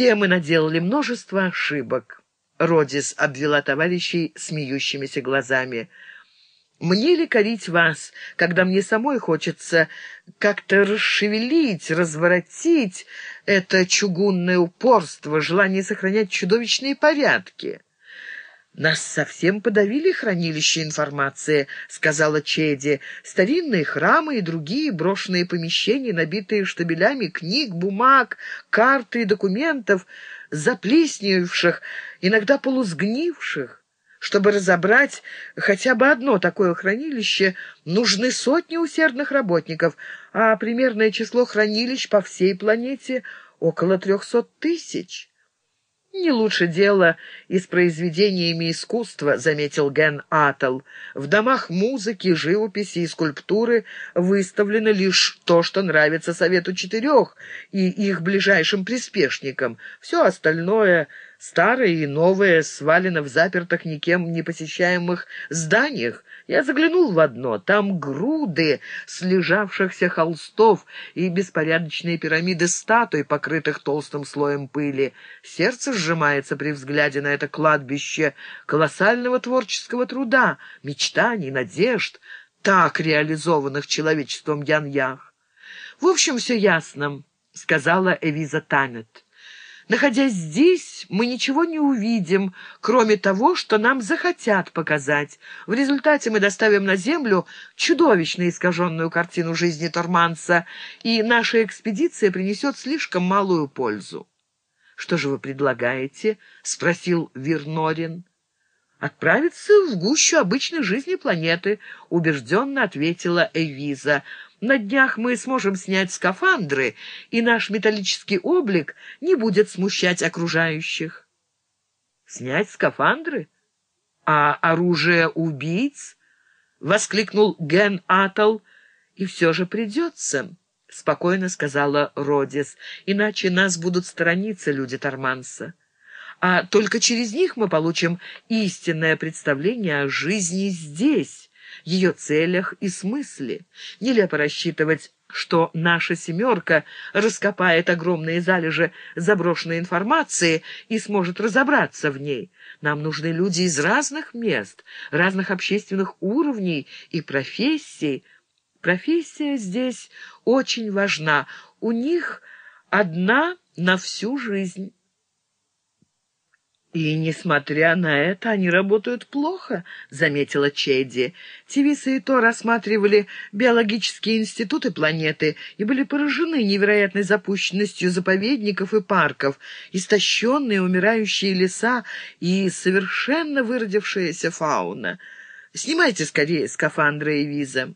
Все мы наделали множество ошибок. Родис обвела товарищей смеющимися глазами. Мне ли корить вас, когда мне самой хочется как-то расшевелить, разворотить это чугунное упорство, желание сохранять чудовищные порядки? «Нас совсем подавили хранилище информации», — сказала Чеди. «Старинные храмы и другие брошенные помещения, набитые штабелями книг, бумаг, карт и документов, заплесневевших, иногда полусгнивших. Чтобы разобрать хотя бы одно такое хранилище, нужны сотни усердных работников, а примерное число хранилищ по всей планете — около трехсот тысяч». «Не лучше дело и с произведениями искусства», — заметил Ген Атл. «В домах музыки, живописи и скульптуры выставлено лишь то, что нравится Совету Четырех и их ближайшим приспешникам. Все остальное Старое и новое свалено в запертых никем не посещаемых зданиях. Я заглянул в одно. Там груды слежавшихся холстов и беспорядочные пирамиды статуй, покрытых толстым слоем пыли. Сердце сжимается при взгляде на это кладбище колоссального творческого труда, мечтаний, надежд, так реализованных человечеством Ян-Ях. «В общем, все ясно», — сказала Эвиза Танет. Находясь здесь, мы ничего не увидим, кроме того, что нам захотят показать. В результате мы доставим на Землю чудовищно искаженную картину жизни Торманса, и наша экспедиция принесет слишком малую пользу. «Что же вы предлагаете?» — спросил Вирнорин. «Отправиться в гущу обычной жизни планеты», — убежденно ответила Эвиза. На днях мы сможем снять скафандры, и наш металлический облик не будет смущать окружающих. Снять скафандры? А оружие убийц? Воскликнул Ген Атл. И все же придется, спокойно сказала Родис, иначе нас будут сторониться люди Торманса. А только через них мы получим истинное представление о жизни здесь ее целях и смысле. Нелепо рассчитывать, что наша «семерка» раскопает огромные залежи заброшенной информации и сможет разобраться в ней. Нам нужны люди из разных мест, разных общественных уровней и профессий. Профессия здесь очень важна. У них одна на всю жизнь. «И, несмотря на это, они работают плохо», — заметила Чеди. Тивиса и То рассматривали биологические институты планеты и были поражены невероятной запущенностью заповедников и парков, истощенные умирающие леса и совершенно выродившаяся фауна. «Снимайте скорее скафандры и виза.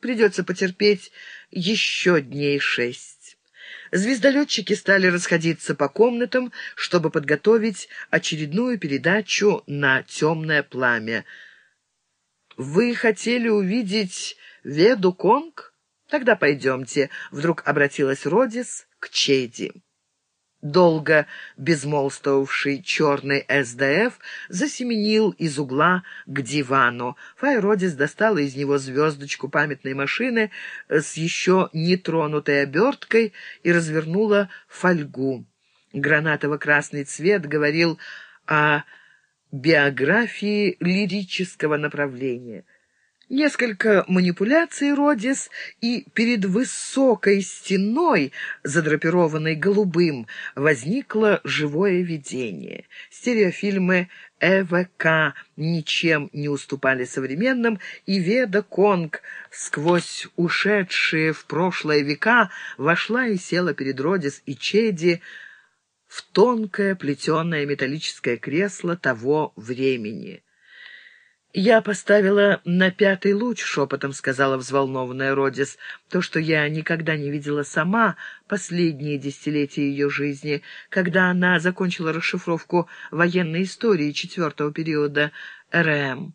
Придется потерпеть еще дней шесть». Звездолетчики стали расходиться по комнатам, чтобы подготовить очередную передачу на темное пламя. «Вы хотели увидеть Веду Конг? Тогда пойдемте», — вдруг обратилась Родис к Чеди. Долго безмолвствовавший черный СДФ засеменил из угла к дивану. Файродис достала из него звездочку памятной машины с еще нетронутой оберткой и развернула фольгу. Гранатово-красный цвет говорил о биографии лирического направления — Несколько манипуляций Родис, и перед высокой стеной, задрапированной голубым, возникло живое видение. Стереофильмы ЭВК ничем не уступали современным, и Веда Конг, сквозь ушедшие в прошлое века, вошла и села перед Родис и Чеди в тонкое плетеное металлическое кресло того времени. «Я поставила на пятый луч», — шепотом сказала взволнованная Родис, «то, что я никогда не видела сама последние десятилетия ее жизни, когда она закончила расшифровку военной истории четвертого периода РМ».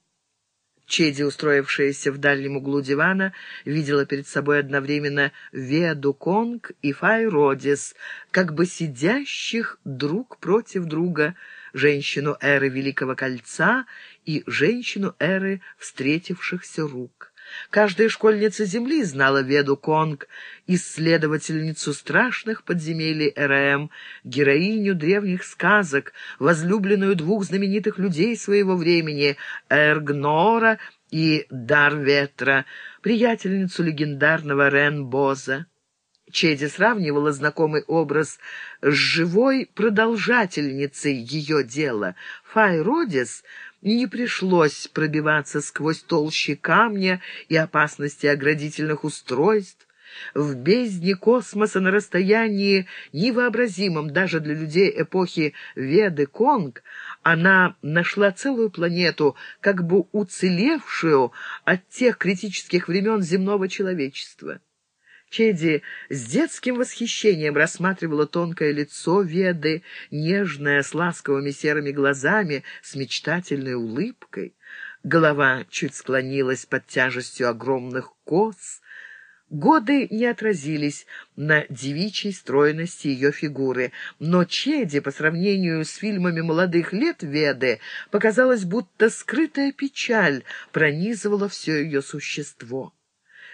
Чеди, устроившаяся в дальнем углу дивана, видела перед собой одновременно Веду Конг и Фай Родис, как бы сидящих друг против друга — женщину эры Великого Кольца и женщину эры встретившихся рук. Каждая школьница Земли знала Веду Конг, исследовательницу страшных подземелий РМ, героиню древних сказок, возлюбленную двух знаменитых людей своего времени — Эргнора и Дарветра, приятельницу легендарного Рен Боза. Чеди сравнивала знакомый образ с живой продолжательницей ее дела. Фай Родис не пришлось пробиваться сквозь толщи камня и опасности оградительных устройств. В бездне космоса на расстоянии, невообразимом даже для людей эпохи Веды Конг, она нашла целую планету, как бы уцелевшую от тех критических времен земного человечества. Чеди с детским восхищением рассматривала тонкое лицо Веды, нежное, с ласковыми серыми глазами, с мечтательной улыбкой. Голова чуть склонилась под тяжестью огромных кос. Годы не отразились на девичьей стройности ее фигуры, но Чеди, по сравнению с фильмами молодых лет Веды, показалось, будто скрытая печаль пронизывала все ее существо.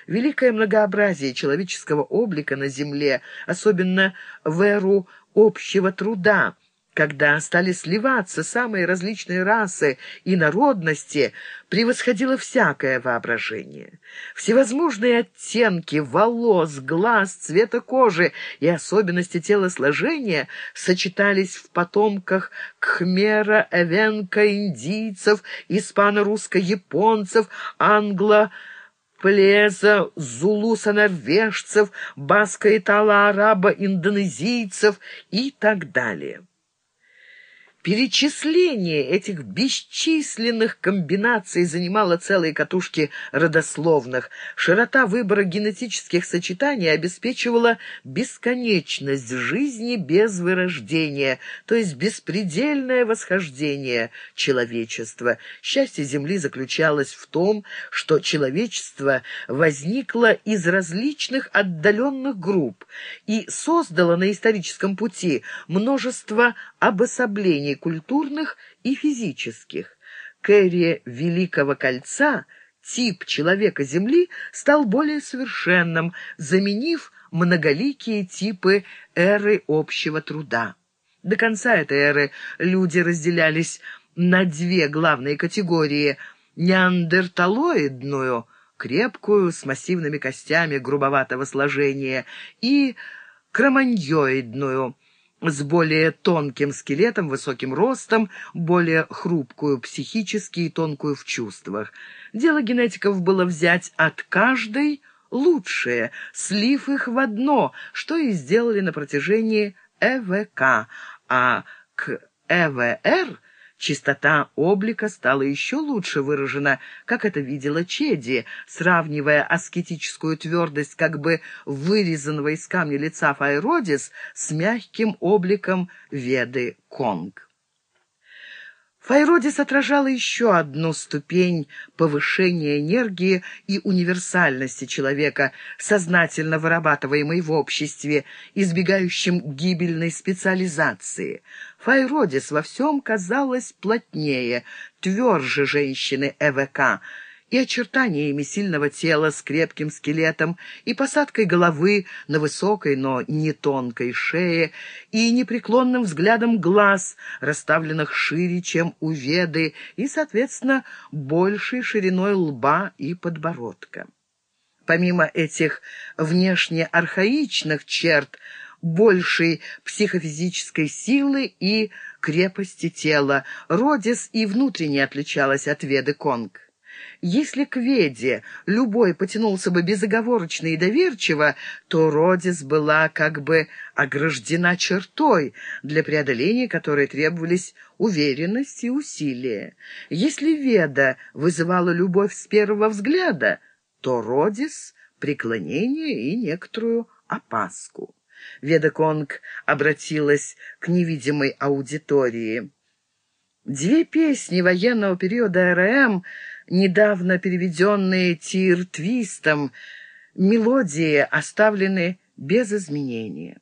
Великое многообразие человеческого облика на Земле, особенно в эру общего труда, когда стали сливаться самые различные расы и народности, превосходило всякое воображение. Всевозможные оттенки волос, глаз, цвета кожи и особенности телосложения сочетались в потомках кхмера, эвенка, индийцев, испано-русско-японцев, англо плеза, зулуса-норвежцев, баско-итало-араба-индонезийцев и так далее. Перечисление этих бесчисленных комбинаций занимало целые катушки родословных. Широта выбора генетических сочетаний обеспечивала бесконечность жизни без вырождения, то есть беспредельное восхождение человечества. Счастье Земли заключалось в том, что человечество возникло из различных отдаленных групп и создало на историческом пути множество обособлений культурных и физических. К Великого Кольца тип человека Земли стал более совершенным, заменив многоликие типы эры общего труда. До конца этой эры люди разделялись на две главные категории – неандерталоидную, крепкую, с массивными костями грубоватого сложения, и кроманьоидную – с более тонким скелетом, высоким ростом, более хрупкую психически и тонкую в чувствах. Дело генетиков было взять от каждой лучшее, слив их в одно, что и сделали на протяжении ЭВК, а к ЭВР Чистота облика стала еще лучше выражена, как это видела Чеди, сравнивая аскетическую твердость как бы вырезанного из камня лица Файродис с мягким обликом Веды Конг. Файродис отражала еще одну ступень повышения энергии и универсальности человека, сознательно вырабатываемой в обществе, избегающем гибельной специализации. Файродис во всем казалась плотнее, тверже женщины ЭВК, и очертаниями сильного тела с крепким скелетом, и посадкой головы на высокой, но не тонкой шее, и непреклонным взглядом глаз, расставленных шире, чем у веды, и, соответственно, большей шириной лба и подбородка. Помимо этих внешне архаичных черт, большей психофизической силы и крепости тела, Родис и внутренне отличалась от Веды Конг. Если к Веде любой потянулся бы безоговорочно и доверчиво, то Родис была как бы ограждена чертой, для преодоления которой требовались уверенность и усилия. Если Веда вызывала любовь с первого взгляда, то Родис — преклонение и некоторую опаску. Веда Конг обратилась к невидимой аудитории. Две песни военного периода РМ — недавно переведенные тир-твистом, мелодии оставлены без изменения.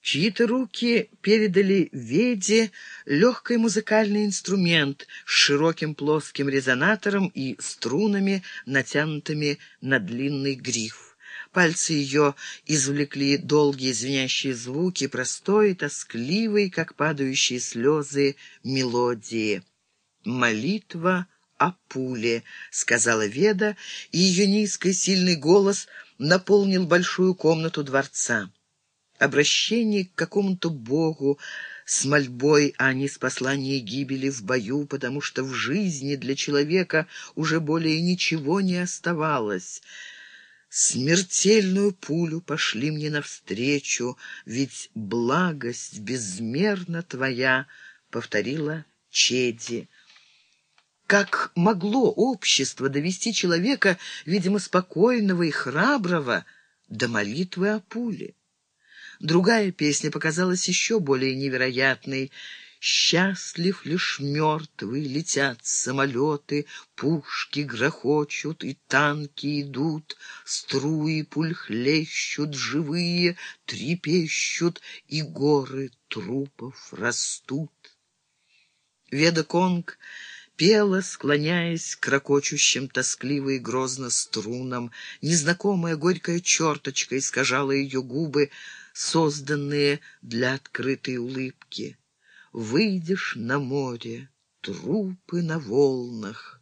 Чьи-то руки передали Веде легкий музыкальный инструмент с широким плоским резонатором и струнами, натянутыми на длинный гриф. Пальцы ее извлекли долгие звенящие звуки, простой, тоскливый, как падающие слезы, мелодии. «Молитва о пуле», — сказала Веда, и ее низкий сильный голос наполнил большую комнату дворца обращение к какому-то богу с мольбой, а не с посланием гибели в бою, потому что в жизни для человека уже более ничего не оставалось. Смертельную пулю пошли мне навстречу, ведь благость безмерно твоя, — повторила Чеди. Как могло общество довести человека, видимо, спокойного и храброго, до молитвы о пуле? Другая песня показалась еще более невероятной. Счастлив лишь мертвый, летят самолеты, Пушки грохочут и танки идут, Струи пуль хлещут живые, трепещут, И горы трупов растут. Веда Конг пела, склоняясь к ракочущим тоскливо и грозно струнам. Незнакомая горькая черточка искажала ее губы, созданные для открытой улыбки. Выйдешь на море, трупы на волнах.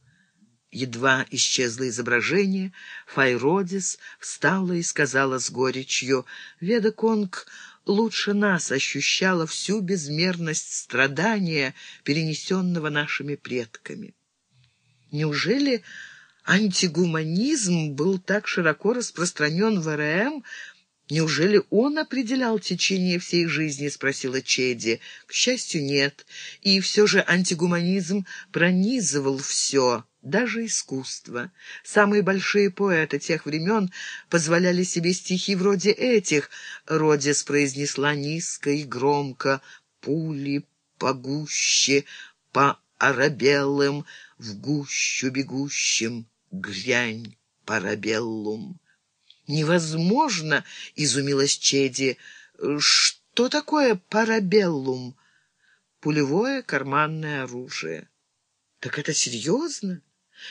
Едва исчезло изображение, Файродис встала и сказала с горечью, «Веда Конг лучше нас ощущала всю безмерность страдания, перенесенного нашими предками». Неужели антигуманизм был так широко распространен в РМ, «Неужели он определял течение всей жизни?» — спросила Чеди. «К счастью, нет. И все же антигуманизм пронизывал все, даже искусство. Самые большие поэты тех времен позволяли себе стихи вроде этих. Родис произнесла низко и громко «Пули погуще, по арабеллам, в гущу бегущим, грянь парабеллум». «Невозможно!» — изумилась Чеди. «Что такое парабеллум?» «Пулевое карманное оружие». «Так это серьезно?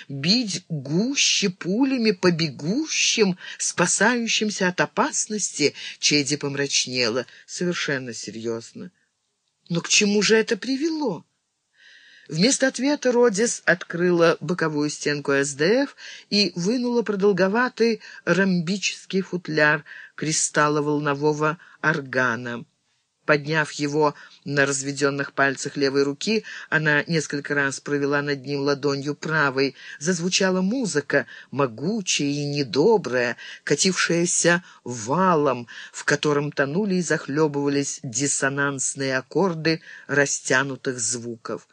Бить гуще пулями по бегущим, спасающимся от опасности?» Чеди помрачнела. «Совершенно серьезно. Но к чему же это привело?» Вместо ответа Родис открыла боковую стенку СДФ и вынула продолговатый ромбический футляр кристалла волнового органа. Подняв его на разведенных пальцах левой руки, она несколько раз провела над ним ладонью правой. Зазвучала музыка, могучая и недобрая, катившаяся валом, в котором тонули и захлебывались диссонансные аккорды растянутых звуков.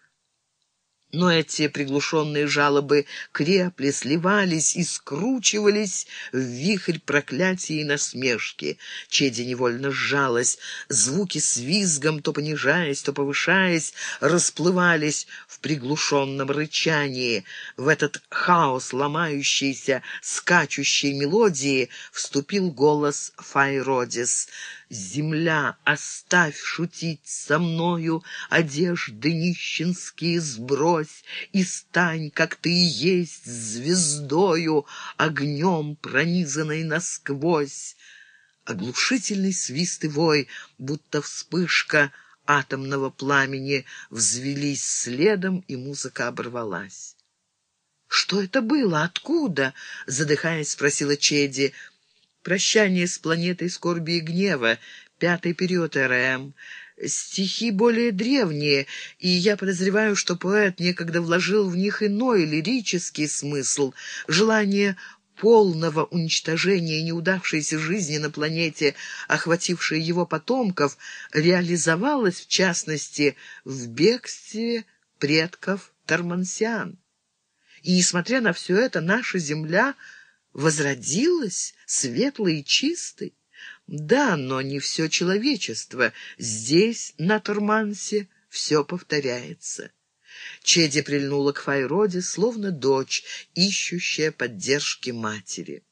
Но эти приглушенные жалобы крепли, сливались и скручивались в вихрь проклятия и насмешки. Чеди невольно сжалась. Звуки с визгом, то понижаясь, то повышаясь, расплывались в приглушенном рычании. В этот хаос ломающейся, скачущей мелодии вступил голос Файродис — Земля, оставь шутить со мною, Одежды нищенские сбрось И стань, как ты и есть, звездою, Огнем пронизанной насквозь. Оглушительный свист и вой, будто вспышка атомного пламени, Взвелись следом, и музыка оборвалась. «Что это было? Откуда?» — задыхаясь, спросила Чеди. Прощание с планетой скорби и гнева, пятый период РМ. Стихи более древние, и я подозреваю, что поэт некогда вложил в них иной лирический смысл, желание полного уничтожения неудавшейся жизни на планете, охватившей его потомков, реализовалось, в частности, в бегстве предков Тормансиан. И, несмотря на все это, наша Земля — возродилась, светлой и чистой. Да, но не все человечество. Здесь, на Турмансе, все повторяется. Чеди прильнула к Файроде, словно дочь, ищущая поддержки матери.